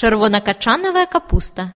червонокачанова капуста.